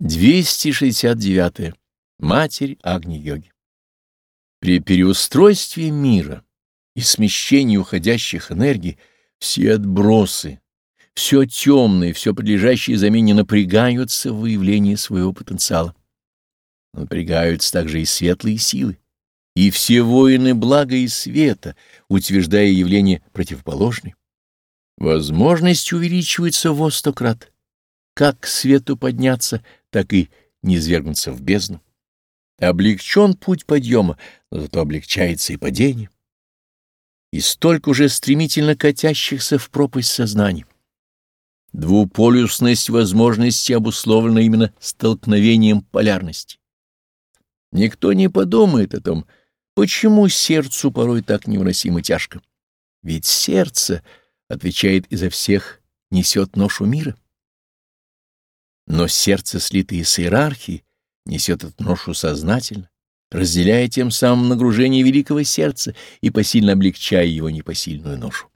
269. Матерь Агни-йоги. При переустройстве мира и смещении уходящих энергий все отбросы, все темное, все подлежащее замене напрягаются в выявлении своего потенциала. Напрягаются также и светлые силы, и все воины блага и света, утверждая явление противоположное. Возможность увеличивается во сто крат. Как к свету подняться — так и не свергнуться в бездну. Облегчен путь подъема, но зато облегчается и падение. И столько уже стремительно катящихся в пропасть сознания. Двуполюсность возможности обусловлена именно столкновением полярности. Никто не подумает о том, почему сердцу порой так невыносимо тяжко. Ведь сердце отвечает изо всех, несет ношу мира. Но сердце, слитое с иерархией, несет эту ношу сознательно, разделяя тем самым нагружение великого сердца и посильно облегчая его непосильную ношу.